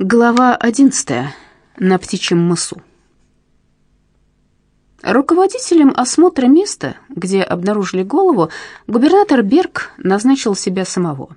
Глава 11. На птичьем мысу. Руководителем осмотра места, где обнаружили голову, губернатор Берг назначил себя самого.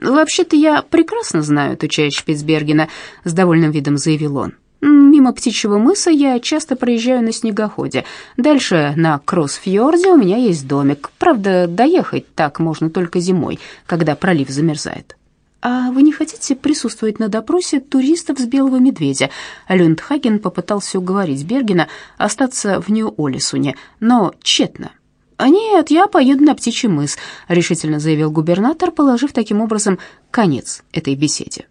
«Вообще-то я прекрасно знаю эту часть Шпицбергена», — с довольным видом заявил он. «Мимо птичьего мыса я часто проезжаю на снегоходе. Дальше на Кроссфьорде у меня есть домик. Правда, доехать так можно только зимой, когда пролив замерзает. «А вы не хотите присутствовать на допросе туристов с Белого Медведя?» Люндхаген попытался уговорить Бергена остаться в Нью-Олесуне, но тщетно. «А нет, я поеду на Птичий мыс», — решительно заявил губернатор, положив таким образом конец этой беседе.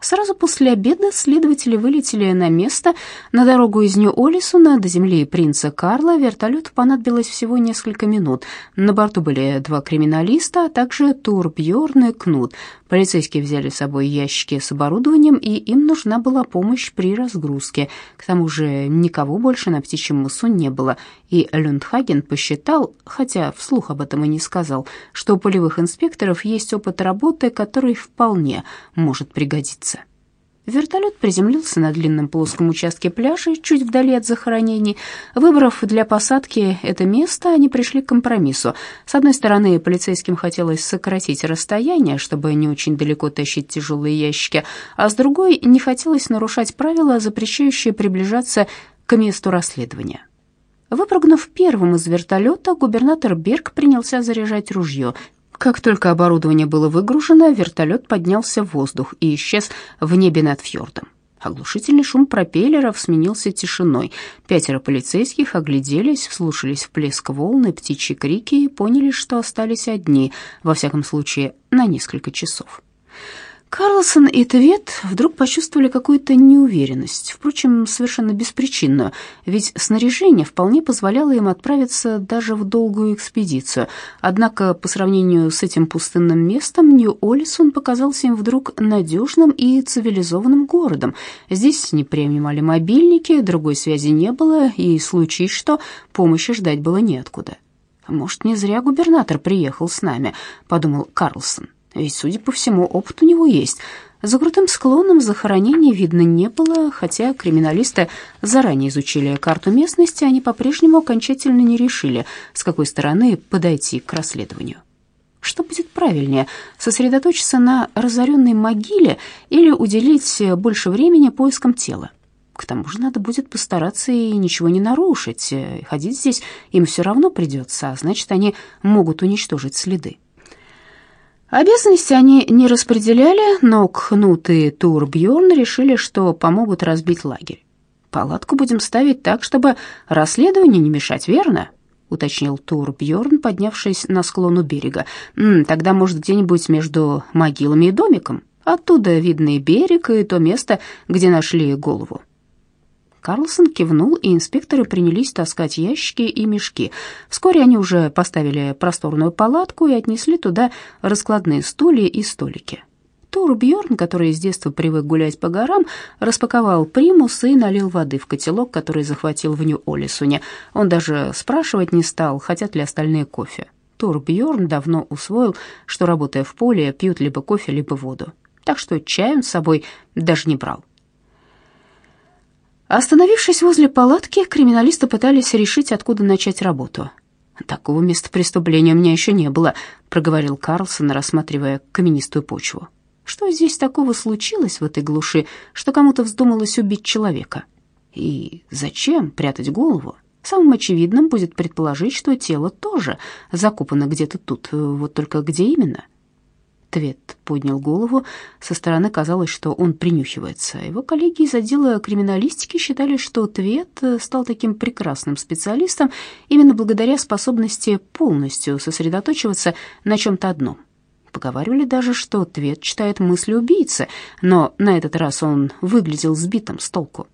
Сразу после обеда следователи вылетели на место. На дорогу из Нью-Олисуна до земли принца Карла вертолету понадобилось всего несколько минут. На борту были два криминалиста, а также Тур Бьорн и Кнут. Полицейские взяли с собой ящики с оборудованием, и им нужна была помощь при разгрузке. К тому же никого больше на птичьем мысу не было, и Люндхаген посчитал, хотя вслух об этом и не сказал, что у полевых инспекторов есть опыт работы, который вполне может пригодиться. Вертолет приземлился на длинном плоском участке пляжа, чуть вдали от захоронений. Выбрав для посадки это место, они пришли к компромиссу. С одной стороны, полицейским хотелось сократить расстояние, чтобы не очень далеко тащить тяжелые ящики, а с другой не хотелось нарушать правила, запрещающие приближаться к месту расследования. Выпрыгнув первым из вертолета, губернатор Берг принялся заряжать ружье. Как только оборудование было выгружено, вертолет поднялся в воздух и исчез в небе над фьордом. Оглушительный шум пропеллеров сменился тишиной. Пятеро полицейских огляделись, вслушались в плеск волны, птичьи крики и поняли, что остались одни, во всяком случае, на несколько часов. Карлсон и Твет вдруг почувствовали какую-то неуверенность, впрочем, совершенно беспричинную, ведь снаряжение вполне позволяло им отправиться даже в долгую экспедицию. Однако по сравнению с этим пустынным местом Нью-Олисон показался им вдруг надежным и цивилизованным городом. Здесь не принимали мобильники, другой связи не было, и случись что, помощи ждать было неоткуда. «Может, не зря губернатор приехал с нами», — подумал Карлсон. Ведь, судя по всему, опыт у него есть. За крутым склоном захоронений видно не было, хотя криминалисты заранее изучили карту местности, они по-прежнему окончательно не решили, с какой стороны подойти к расследованию. Что будет правильнее, сосредоточиться на разоренной могиле или уделить больше времени поискам тела? К тому же надо будет постараться и ничего не нарушить. Ходить здесь им все равно придется, а значит, они могут уничтожить следы. Обязанности они не распределяли, но Кнут и Турбьорн решили, что помогут разбить лагерь. «Палатку будем ставить так, чтобы расследованию не мешать, верно?» — уточнил Турбьорн, поднявшись на склон у берега. «М -м, «Тогда, может, где-нибудь между могилами и домиком? Оттуда видно и берег, и то место, где нашли голову». Карлсон кивнул, и инспекторы принялись таскать ящики и мешки. Вскоре они уже поставили просторную палатку и отнесли туда раскладные стулья и столики. Тур Бьорн, который с детства привык гулять по горам, распаковал примус и налил воды в котелок, который захватил в Нью-Олисуне. Он даже спрашивать не стал, хотят ли остальные кофе. Тур Бьорн давно усвоил, что, работая в поле, пьют либо кофе, либо воду. Так что чай он с собой даже не брал. Остановившись возле палатки, криминалисты пытались решить, откуда начать работу. «Такого места преступления у меня еще не было», — проговорил Карлсон, рассматривая каменистую почву. «Что здесь такого случилось в этой глуши, что кому-то вздумалось убить человека? И зачем прятать голову? Самым очевидным будет предположить, что тело тоже закопано где-то тут, вот только где именно?» Твет поднял голову. Со стороны казалось, что он принюхивается. Его коллеги из отдела криминалистики считали, что Твет стал таким прекрасным специалистом именно благодаря способности полностью сосредоточиваться на чем-то одном. Поговаривали даже, что Твет читает мысли убийцы, но на этот раз он выглядел сбитым с толку.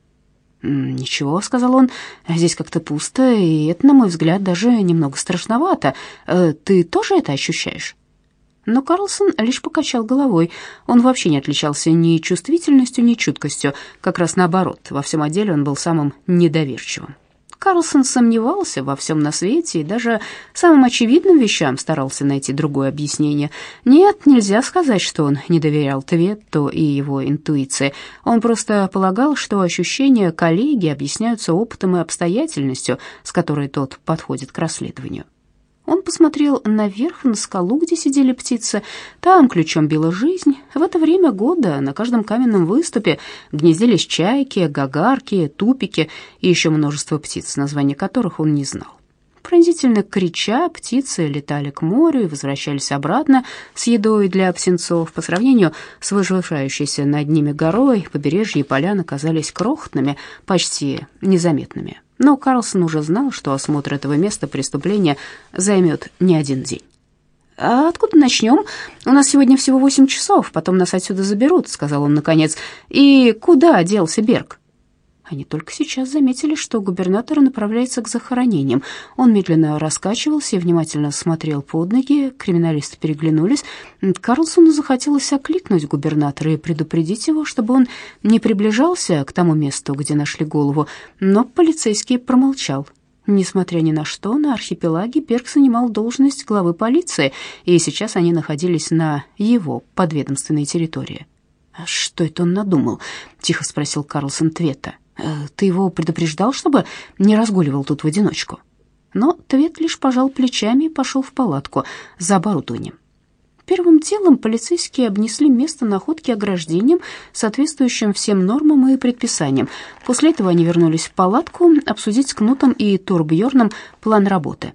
«Ничего», — сказал он, — «здесь как-то пусто, и это, на мой взгляд, даже немного страшновато. Э, ты тоже это ощущаешь?» Но Карлсон лишь покачал головой. Он вообще не отличался ни чувствительностью, ни чуткостью. Как раз наоборот, во всем отделе он был самым недоверчивым. Карлсон сомневался во всем на свете и даже самым очевидным вещам старался найти другое объяснение. Нет, нельзя сказать, что он не доверял Тветту и его интуиции. Он просто полагал, что ощущения коллеги объясняются опытом и обстоятельностью, с которой тот подходит к расследованию. Он посмотрел наверх, на скалу, где сидели птицы. Там ключом била жизнь. В это время года на каждом каменном выступе гнездились чайки, гагарки, тупики и еще множество птиц, названия которых он не знал. Пронзительно крича, птицы летали к морю и возвращались обратно с едой для птенцов. По сравнению с возвышающейся над ними горой, побережье и поляны казались крохотными, почти незаметными. Но Карлсон уже знал, что осмотр этого места преступления займет не один день. «А откуда начнем? У нас сегодня всего восемь часов, потом нас отсюда заберут», — сказал он наконец. «И куда делся Берг?» Они только сейчас заметили, что губернатор направляется к захоронениям. Он медленно раскачивался и внимательно смотрел под ноги. Криминалисты переглянулись. Карлсону захотелось окликнуть губернатора и предупредить его, чтобы он не приближался к тому месту, где нашли голову, но полицейский промолчал. Несмотря ни на что, на архипелаге Берг занимал должность главы полиции, и сейчас они находились на его подведомственной территории. «Что это он надумал?» — тихо спросил Карлсон Твета. Э, ты его предупреждал, чтобы не разгуливал тут в одиночку?» Но Твет лишь пожал плечами и пошел в палатку за оборудованием. Первым делом полицейские обнесли место находки ограждением, соответствующим всем нормам и предписаниям. После этого они вернулись в палатку обсудить с Кнутом и Турбьерном план работы.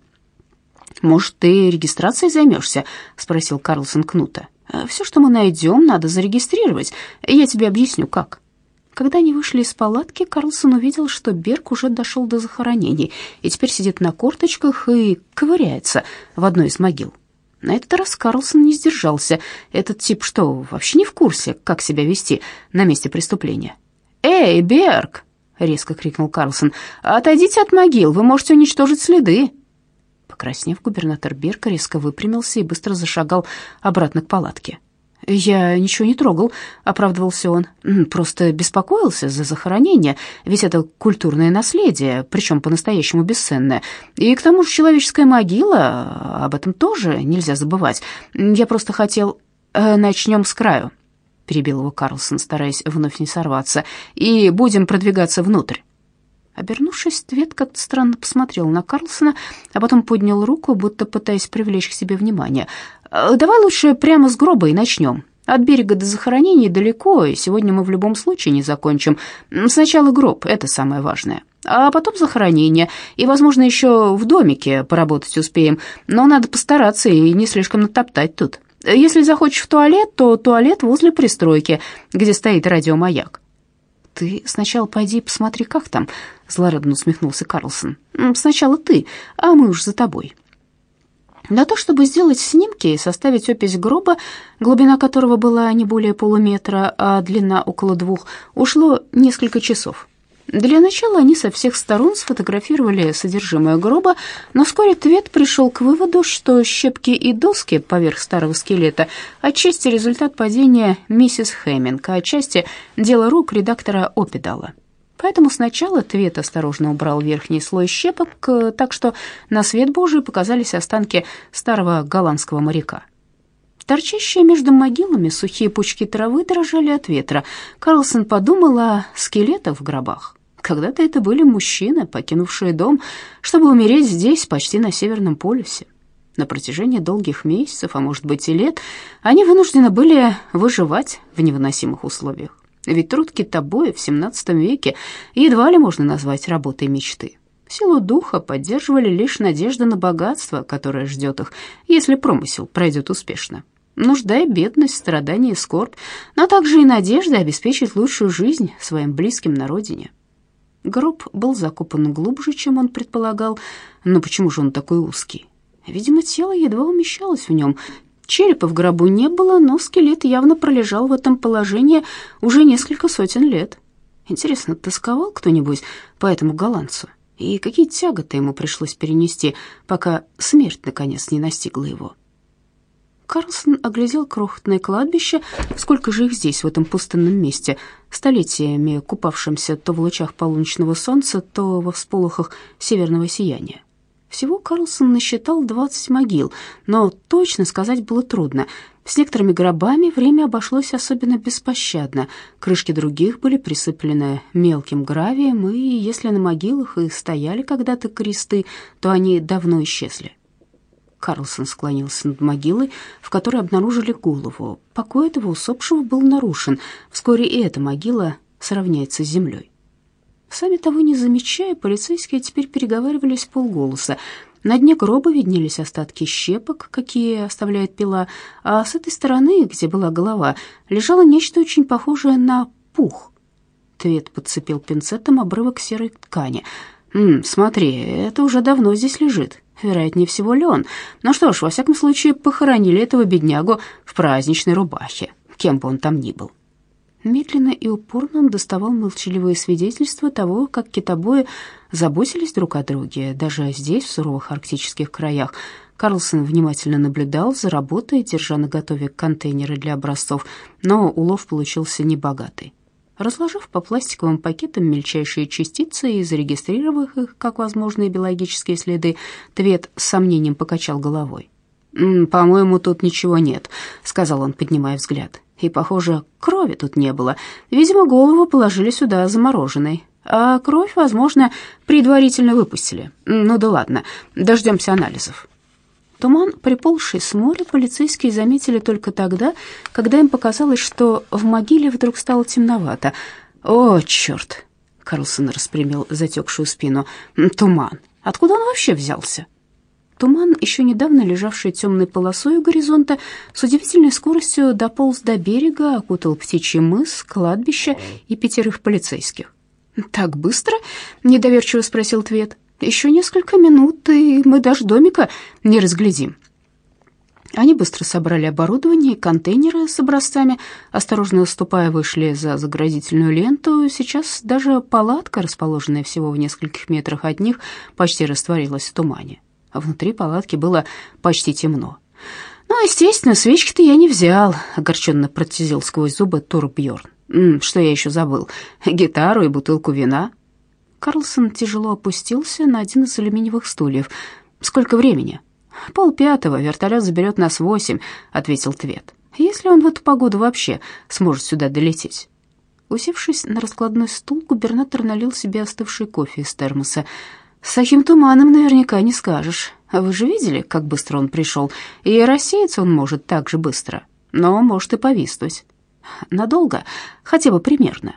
«Может, ты регистрацией займешься?» — спросил Карлсон Кнута. «Э, «Все, что мы найдем, надо зарегистрировать. Я тебе объясню, как». Когда они вышли из палатки, Карлсон увидел, что Берг уже дошел до захоронений и теперь сидит на корточках и ковыряется в одной из могил. На этот раз Карлсон не сдержался. Этот тип что, вообще не в курсе, как себя вести на месте преступления? «Эй, Берг!» — резко крикнул Карлсон. «Отойдите от могил, вы можете уничтожить следы!» Покраснев, губернатор Берг резко выпрямился и быстро зашагал обратно к палатке. «Я ничего не трогал», — оправдывался он. «Просто беспокоился за захоронение, ведь это культурное наследие, причем по-настоящему бесценное. И к тому же человеческая могила, об этом тоже нельзя забывать. Я просто хотел... Э, начнем с краю», — перебил его Карлсон, стараясь вновь не сорваться, «и будем продвигаться внутрь». Обернувшись, Твет как-то странно посмотрел на Карлсона, а потом поднял руку, будто пытаясь привлечь к себе внимание. «Э, «Давай лучше прямо с гроба и начнем. От берега до захоронений далеко, и сегодня мы в любом случае не закончим. Сначала гроб, это самое важное. А потом захоронение, и, возможно, еще в домике поработать успеем, но надо постараться и не слишком натоптать тут. Если захочешь в туалет, то туалет возле пристройки, где стоит радиомаяк. «Ты сначала пойди посмотри, как там», — злорадно усмехнулся Карлсон. «Сначала ты, а мы уж за тобой». На то, чтобы сделать снимки и составить опись гроба, глубина которого была не более полуметра, а длина около двух, ушло несколько часов. Для начала они со всех сторон сфотографировали содержимое гроба, но вскоре Твет пришел к выводу, что щепки и доски поверх старого скелета отчасти результат падения миссис Хэмминг, а отчасти дело рук редактора Опидала. Поэтому сначала Твет осторожно убрал верхний слой щепок, э, так что на свет Божий показались останки старого голландского моряка. Торчащие между могилами сухие пучки травы дрожали от ветра. Карлсон подумал о скелетах в гробах. Когда-то это были мужчины, покинувшие дом, чтобы умереть здесь, почти на Северном полюсе. На протяжении долгих месяцев, а может быть и лет, они вынуждены были выживать в невыносимых условиях. Ведь труд китобоя в XVII веке едва ли можно назвать работой мечты. Силу духа поддерживали лишь надежда на богатство, которое ждет их, если промысел пройдет успешно. Нужда и бедность, страдания и скорбь, но также и надежда обеспечить лучшую жизнь своим близким на родине. Гроб был закопан глубже, чем он предполагал, но почему же он такой узкий? Видимо, тело едва умещалось в нем, Черепа в гробу не было, но скелет явно пролежал в этом положении уже несколько сотен лет. Интересно, тосковал кто-нибудь по этому голландцу? И какие тяготы ему пришлось перенести, пока смерть наконец не настигла его? Карлсон оглядел крохотное кладбище, сколько же их здесь, в этом пустынном месте, столетиями купавшимся то в лучах полуночного солнца, то во всполохах северного сияния. Всего Карлсон насчитал 20 могил, но точно сказать было трудно. С некоторыми гробами время обошлось особенно беспощадно. Крышки других были присыплены мелким гравием, и если на могилах и стояли когда-то кресты, то они давно исчезли. Карлсон склонился над могилой, в которой обнаружили голову. Покой этого усопшего был нарушен. Вскоре и эта могила сравняется с землей. Сами того не замечая, полицейские теперь переговаривались полголоса. На дне гроба виднелись остатки щепок, какие оставляет пила, а с этой стороны, где была голова, лежало нечто очень похожее на пух. Твет подцепил пинцетом обрывок серой ткани. «М «Смотри, это уже давно здесь лежит. Вероятнее всего, Леон. Ну что ж, во всяком случае, похоронили этого беднягу в праздничной рубахе, кем бы он там ни был». Медленно и упорно он доставал молчаливые свидетельства того, как китобои заботились друг о друге, даже здесь, в суровых арктических краях. Карлсон внимательно наблюдал за работой, держа наготове контейнеры для образцов, но улов получился небогатый. Разложив по пластиковым пакетам мельчайшие частицы и зарегистрировав их как возможные биологические следы, Твет с сомнением покачал головой. «По-моему, тут ничего нет», — сказал он, поднимая взгляд. «И, похоже, крови тут не было. Видимо, голову положили сюда замороженной. А кровь, возможно, предварительно выпустили. Ну да ладно, дождемся анализов». Туман, приползший с моря, полицейские заметили только тогда, когда им показалось, что в могиле вдруг стало темновато. «О, черт!» — Карлсон распрямил затекшую спину. «Туман! Откуда он вообще взялся?» Туман, еще недавно лежавший темной полосой у горизонта, с удивительной скоростью дополз до берега, окутал птичий мыс, кладбище и пятерых полицейских. «Так быстро?» — недоверчиво спросил Твет. «Еще несколько минут, и мы даже домика не разглядим». Они быстро собрали оборудование и контейнеры с образцами, осторожно уступая, вышли за заградительную ленту. Сейчас даже палатка, расположенная всего в нескольких метрах от них, почти растворилась в тумане а внутри палатки было почти темно. «Ну, естественно, свечки-то я не взял», — огорченно протезил сквозь зубы Тур. «Что я еще забыл? Гитару и бутылку вина». Карлсон тяжело опустился на один из алюминиевых стульев. «Сколько времени?» «Пол пятого, вертолет заберет нас восемь», — ответил Твет. «Если он в эту погоду вообще сможет сюда долететь». Усевшись на раскладной стул, губернатор налил себе остывший кофе из термоса. С таким туманом наверняка не скажешь. А вы же видели, как быстро он пришел? И рассеяться он может так же быстро, но может и повиснуть. Надолго, хотя бы примерно.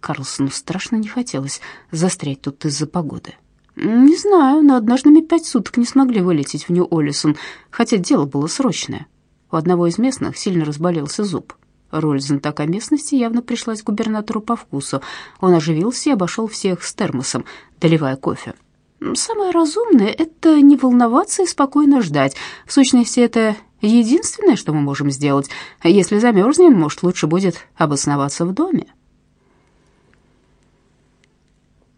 Карлсону страшно не хотелось застрять тут из-за погоды. Не знаю, но однажды мы пять суток не смогли вылететь в Нью-Олисон, хотя дело было срочное. У одного из местных сильно разболелся зуб. Роль знатока местности явно пришлась губернатору по вкусу. Он оживился и обошел всех с термосом, доливая кофе. Самое разумное — это не волноваться и спокойно ждать. В сущности, это единственное, что мы можем сделать. Если замерзнем, может, лучше будет обосноваться в доме.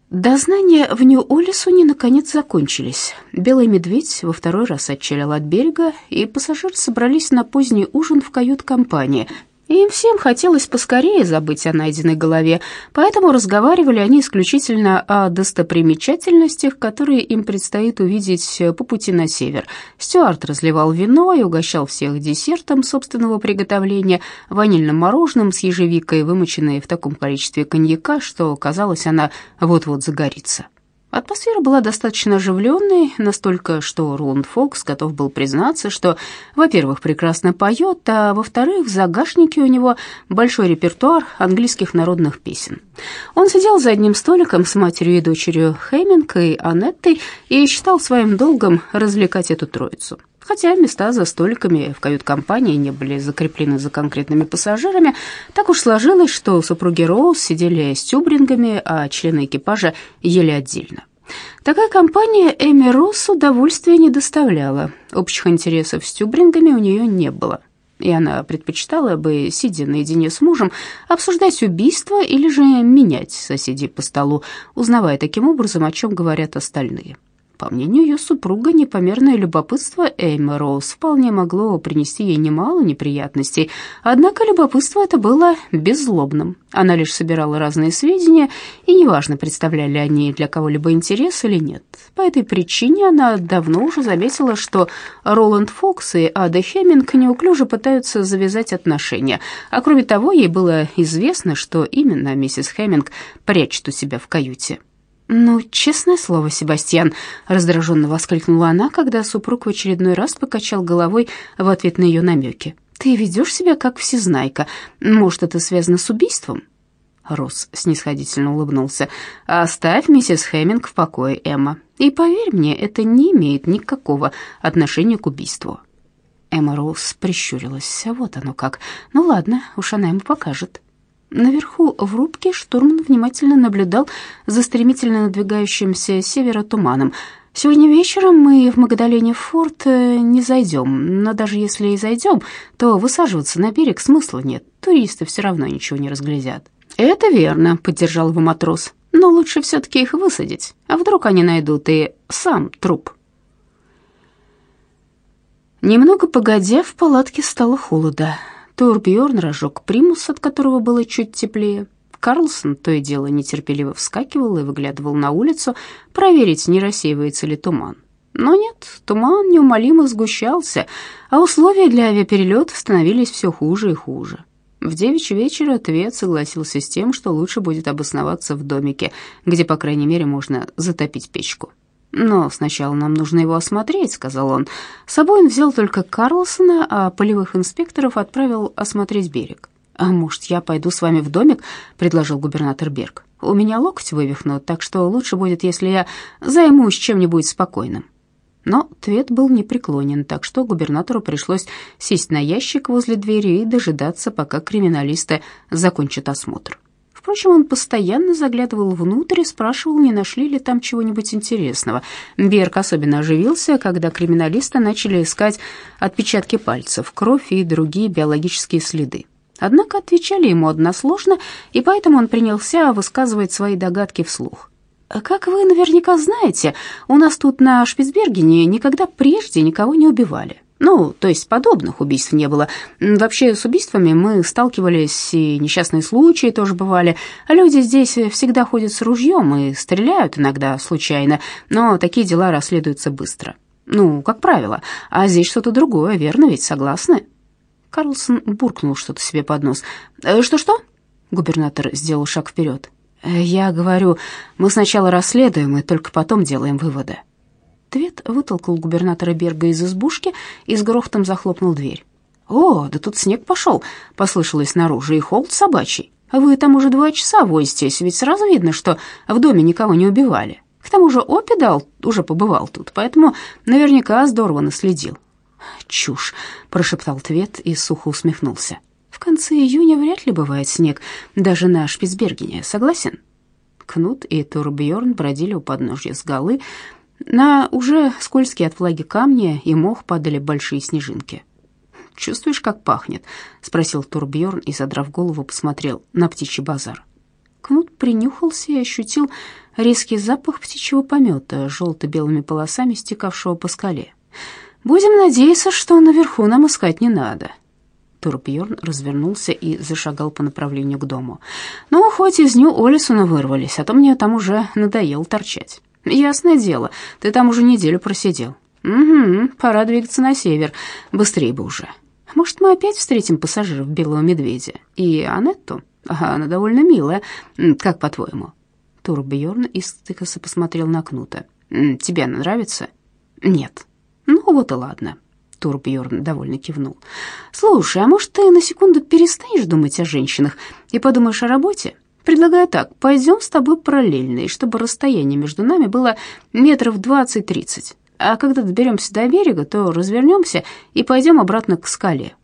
Дознания в Нью-Олисуне наконец закончились. Белый медведь во второй раз отчалил от берега, и пассажиры собрались на поздний ужин в кают-компании — им всем хотелось поскорее забыть о найденной голове, поэтому разговаривали они исключительно о достопримечательностях, которые им предстоит увидеть по пути на север. Стюарт разливал вино и угощал всех десертом собственного приготовления, ванильным мороженым с ежевикой, вымоченной в таком количестве коньяка, что, казалось, она вот-вот загорится. Атмосфера была достаточно оживленной, настолько, что Роланд Фокс готов был признаться, что, во-первых, прекрасно поет, а во-вторых, в загашнике у него большой репертуар английских народных песен. Он сидел за одним столиком с матерью и дочерью Хэмминг и Анеттой и считал своим долгом развлекать эту троицу. Хотя места за столиками в кают-компании не были закреплены за конкретными пассажирами, так уж сложилось, что супруги Роуз сидели с тюбрингами, а члены экипажа ели отдельно. Такая компания Эми Росс удовольствия не доставляла. Общих интересов с тюбрингами у нее не было. И она предпочитала бы, сидя наедине с мужем, обсуждать убийство или же менять соседей по столу, узнавая таким образом, о чем говорят остальные. По мнению ее супруга, непомерное любопытство Эймы Роуз вполне могло принести ей немало неприятностей, однако любопытство это было беззлобным. Она лишь собирала разные сведения, и неважно, представляли они для кого-либо интерес или нет. По этой причине она давно уже заметила, что Роланд Фокс и Ада Хеминг неуклюже пытаются завязать отношения, а кроме того, ей было известно, что именно миссис Хеминг прячет у себя в каюте. «Ну, честное слово, Себастьян», — раздраженно воскликнула она, когда супруг в очередной раз покачал головой в ответ на ее намеки. «Ты ведешь себя как всезнайка. Может, это связано с убийством?» Росс снисходительно улыбнулся. «Оставь миссис Хэмминг в покое, Эмма. И поверь мне, это не имеет никакого отношения к убийству». Эмма Роуз прищурилась. «Вот оно как. Ну ладно, уж она ему покажет». Наверху в рубке штурман внимательно наблюдал за стремительно надвигающимся севера туманом. «Сегодня вечером мы в Магдалене форт э, не зайдем, но даже если и зайдем, то высаживаться на берег смысла нет, туристы все равно ничего не разглядят». «Это верно», — поддержал его матрос, «но лучше все-таки их высадить, а вдруг они найдут и сам труп». Немного погодя, в палатке стало холодно. Турбьерн разжег примус, от которого было чуть теплее. Карлсон то и дело нетерпеливо вскакивал и выглядывал на улицу, проверить, не рассеивается ли туман. Но нет, туман неумолимо сгущался, а условия для авиаперелета становились все хуже и хуже. В девять вечера Твет согласился с тем, что лучше будет обосноваться в домике, где, по крайней мере, можно затопить печку. «Но сначала нам нужно его осмотреть», — сказал он. С собой он взял только Карлсона, а полевых инспекторов отправил осмотреть берег. «А может, я пойду с вами в домик?» — предложил губернатор Берг. «У меня локоть вывихнут, так что лучше будет, если я займусь чем-нибудь спокойным». Но Твет был непреклонен, так что губернатору пришлось сесть на ящик возле двери и дожидаться, пока криминалисты закончат осмотр. Впрочем, он постоянно заглядывал внутрь и спрашивал, не нашли ли там чего-нибудь интересного. Берг особенно оживился, когда криминалисты начали искать отпечатки пальцев, кровь и другие биологические следы. Однако отвечали ему односложно, и поэтому он принялся высказывать свои догадки вслух. «Как вы наверняка знаете, у нас тут на Шпицбергене никогда прежде никого не убивали. Ну, то есть подобных убийств не было. Вообще с убийствами мы сталкивались, и несчастные случаи тоже бывали. Люди здесь всегда ходят с ружьем и стреляют иногда случайно, но такие дела расследуются быстро. Ну, как правило. А здесь что-то другое, верно ведь, согласны?» Карлсон буркнул что-то себе под нос. «Э, «Что-что?» Губернатор сделал шаг вперед. «Э, «Я говорю, мы сначала расследуем и только потом делаем выводы». Твет вытолкал губернатора Берга из избушки и с грохотом захлопнул дверь. «О, да тут снег пошел», — послышалось снаружи, — «и холод собачий. Вы там уже два часа возитесь, ведь сразу видно, что в доме никого не убивали. К тому же Опидал уже побывал тут, поэтому наверняка здорово наследил». «Чушь», — прошептал Твет и сухо усмехнулся. «В конце июня вряд ли бывает снег, даже на Шпицбергене, согласен?» Кнут и Турбьерн бродили у подножья скалы, на уже скользкие от влаги камни и мох падали большие снежинки. «Чувствуешь, как пахнет?» — спросил Турбьерн и, задрав голову, посмотрел на птичий базар. Кнут принюхался и ощутил резкий запах птичьего помета, желто-белыми полосами стекавшего по скале. «Будем надеяться, что наверху нам искать не надо». Турбьерн развернулся и зашагал по направлению к дому. «Ну, хоть из Нью-Олисона вырвались, а то мне там уже надоело торчать». Ясное дело, ты там уже неделю просидел. Угу, пора двигаться на север. Быстрее бы уже. Может, мы опять встретим пассажиров белого медведя и Анетту? Ага, она довольно милая. Как по-твоему? Турбьерн истыкался посмотрел на Кнута. Тебе она нравится? Нет. Ну вот и ладно. Турбьерн довольно кивнул. Слушай, а может, ты на секунду перестанешь думать о женщинах и подумаешь о работе? Предлагаю так, пойдем с тобой параллельно, и чтобы расстояние между нами было метров двадцать-тридцать. А когда доберемся до берега, то развернемся и пойдем обратно к скале.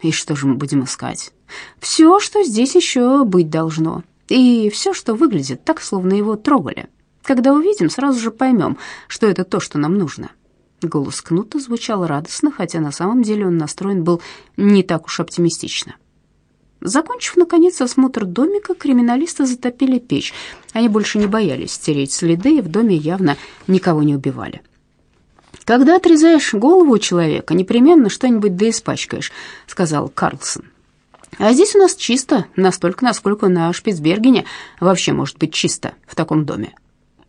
И что же мы будем искать? Все, что здесь еще быть должно. И все, что выглядит так, словно его трогали. Когда увидим, сразу же поймем, что это то, что нам нужно. Голос Кнута звучал радостно, хотя на самом деле он настроен был не так уж оптимистично. Закончив, наконец, осмотр домика, криминалисты затопили печь. Они больше не боялись стереть следы, и в доме явно никого не убивали. «Когда отрезаешь голову у человека, непременно что-нибудь да испачкаешь», — сказал Карлсон. «А здесь у нас чисто, настолько, насколько на Шпицбергене вообще может быть чисто в таком доме».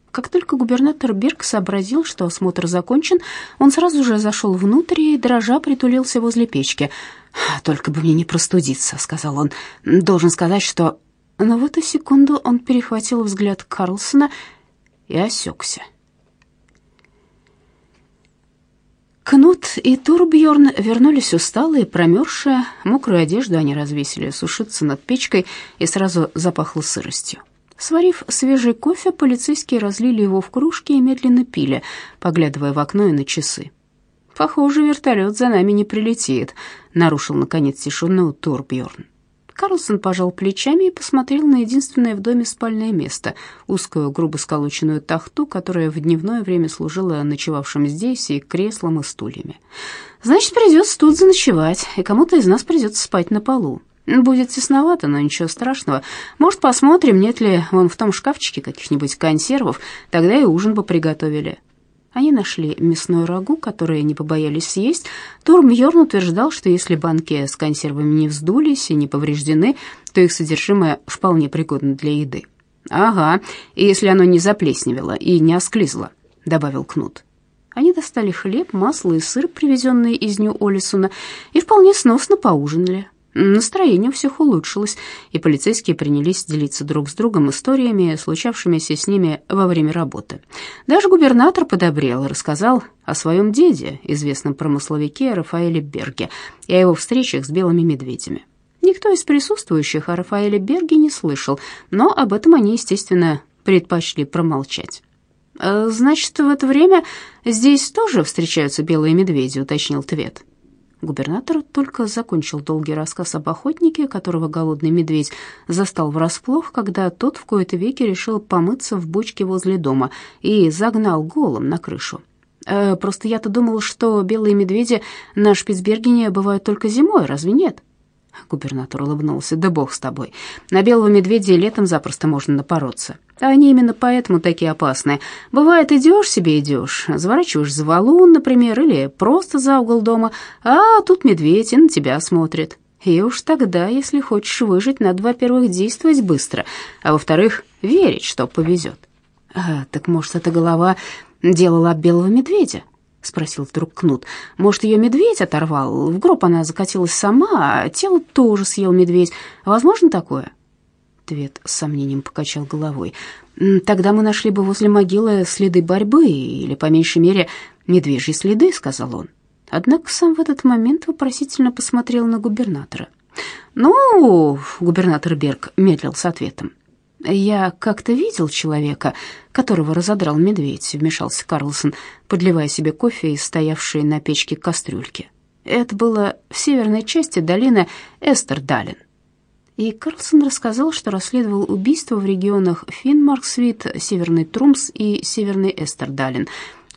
Как только губернатор Берг сообразил, что осмотр закончен, он сразу же зашел внутрь и, дрожа, притулился возле печки. «Только бы мне не простудиться», — сказал он. «Должен сказать, что...» Но в эту секунду он перехватил взгляд Карлсона и осекся. Кнут и Турбьорн вернулись усталые, промерзшие. Мокрую одежду они развесили сушиться над печкой, и сразу запахло сыростью. Сварив свежий кофе, полицейские разлили его в кружки и медленно пили, поглядывая в окно и на часы. «Похоже, вертолет за нами не прилетит», — нарушил, наконец, тишину Турбьорн. Карлсон пожал плечами и посмотрел на единственное в доме спальное место, узкую грубо сколоченную тахту, которая в дневное время служила ночевавшим здесь и креслом, и стульями. «Значит, придется тут заночевать, и кому-то из нас придется спать на полу. Будет тесновато, но ничего страшного. Может, посмотрим, нет ли вон в том шкафчике каких-нибудь консервов, тогда и ужин бы приготовили». Они нашли мясное рагу, которое не побоялись съесть. Торм Йорн утверждал, что если банки с консервами не вздулись и не повреждены, то их содержимое вполне пригодно для еды. «Ага, и если оно не заплесневело и не осклизло», — добавил Кнут. Они достали хлеб, масло и сыр, привезенные из Нью-Олисона, и вполне сносно поужинали. Настроение у всех улучшилось, и полицейские принялись делиться друг с другом историями, случавшимися с ними во время работы. Даже губернатор подобрел и рассказал о своем деде, известном промысловике Рафаэле Берге, и о его встречах с белыми медведями. Никто из присутствующих о Рафаэле Берге не слышал, но об этом они, естественно, предпочли промолчать. «Э, «Значит, в это время здесь тоже встречаются белые медведи», — уточнил Твет. Губернатор только закончил долгий рассказ об охотнике, которого голодный медведь застал врасплох, когда тот в кои-то веки решил помыться в бочке возле дома и загнал голым на крышу. «Э, «Просто я-то думал, что белые медведи на Шпицбергене бывают только зимой, разве нет?» Губернатор улыбнулся. «Да бог с тобой. На белого медведя летом запросто можно напороться. А они именно поэтому такие опасные. Бывает, идешь себе идешь, заворачиваешь за валун, например, или просто за угол дома, а тут медведь и на тебя смотрит. И уж тогда, если хочешь выжить, надо, во-первых, действовать быстро, а во-вторых, верить, что повезет. А, так может, эта голова делала об белого медведя? — спросил вдруг Кнут. «Может, ее медведь оторвал? В гроб она закатилась сама, а тело тоже съел медведь. Возможно такое?» Твет с сомнением покачал головой. «Тогда мы нашли бы возле могилы следы борьбы, или, по меньшей мере, медвежьи следы», — сказал он. Однако сам в этот момент вопросительно посмотрел на губернатора. «Ну...» — губернатор Берг медлил с ответом. «Я как-то видел человека, которого разодрал медведь», — вмешался Карлсон, подливая себе кофе из стоявшей на печке кастрюльки. Это было в северной части долины Эстердален. И Карлсон рассказал, что расследовал убийство в регионах Финмарксвит, Северный Трумс и Северный Эстердален.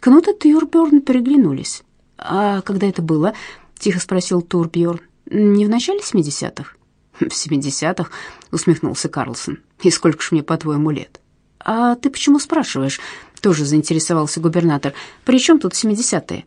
Кнут и Тюрбjörn переглянулись. «А когда это было?» — тихо спросил Турбьерн. «Не в начале семидесятых?» «В семидесятых?» — усмехнулся Карлсон. «И сколько ж мне, по-твоему, лет?» «А ты почему спрашиваешь?» — тоже заинтересовался губернатор. «При чем тут семидесятые?»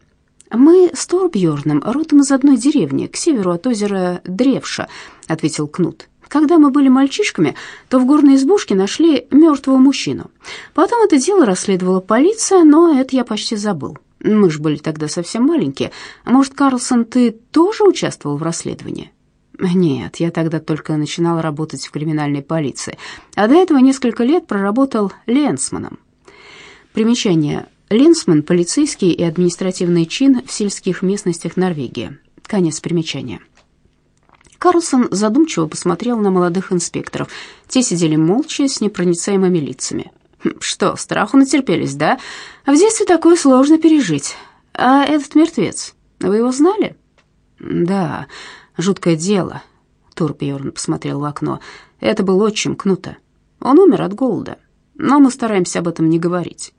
«Мы с Торбьерном родом из одной деревни, к северу от озера Древша», — ответил Кнут. «Когда мы были мальчишками, то в горной избушке нашли мертвого мужчину. Потом это дело расследовала полиция, но это я почти забыл. Мы же были тогда совсем маленькие. Может, Карлсон, ты тоже участвовал в расследовании?» Нет, я тогда только начинал работать в криминальной полиции, а до этого несколько лет проработал ленсманом. Примечание. Ленсман – полицейский и административный чин в сельских местностях Норвегии. Конец примечания. Карлсон задумчиво посмотрел на молодых инспекторов. Те сидели молча, с непроницаемыми лицами. «Хм, «Что, страху натерпелись, да? В детстве такое сложно пережить. А этот мертвец, вы его знали?» «Да, Жуткое дело. Турбьерн посмотрел в окно. Это был отчим Кнута. Он умер от голода, но мы стараемся об этом не говорить.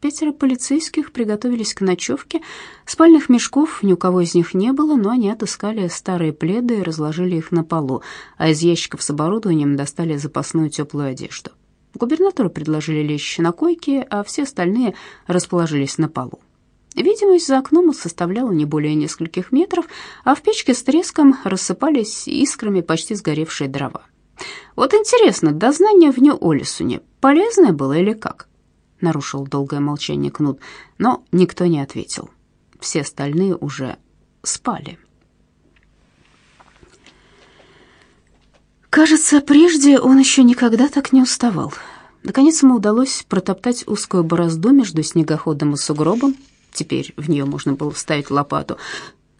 Пятеро полицейских приготовились к ночевке. Спальных мешков ни у кого из них не было, но они отыскали старые пледы и разложили их на полу, а из ящиков с оборудованием достали запасную теплую одежду. Губернатору предложили лечь на койке, а все остальные расположились на полу. Видимость за окном составляла не более нескольких метров, а в печке с треском рассыпались искрами почти сгоревшие дрова. Вот интересно, дознание в Нью-Олисуне полезное было или как? Нарушил долгое молчание Кнут, но никто не ответил. Все остальные уже спали. Кажется, прежде он еще никогда так не уставал. Наконец ему удалось протоптать узкую борозду между снегоходом и сугробом. Теперь в нее можно было вставить лопату.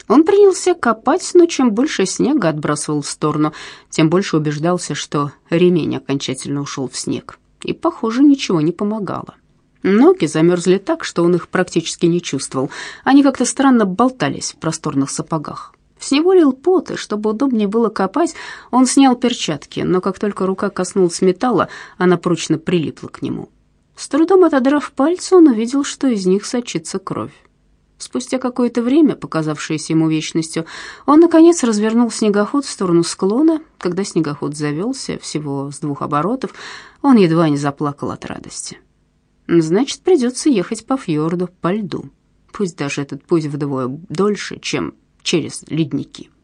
Он принялся копать, но чем больше снега отбрасывал в сторону, тем больше убеждался, что ремень окончательно ушел в снег. И, похоже, ничего не помогало. Ноги замерзли так, что он их практически не чувствовал. Они как-то странно болтались в просторных сапогах. С него лил пот, и чтобы удобнее было копать, он снял перчатки, но как только рука коснулась металла, она прочно прилипла к нему. С трудом отодрав пальцы, он увидел, что из них сочится кровь. Спустя какое-то время, показавшееся ему вечностью, он, наконец, развернул снегоход в сторону склона. Когда снегоход завелся, всего с двух оборотов, он едва не заплакал от радости. Значит, придется ехать по фьорду, по льду. Пусть даже этот путь вдвое дольше, чем через ледники.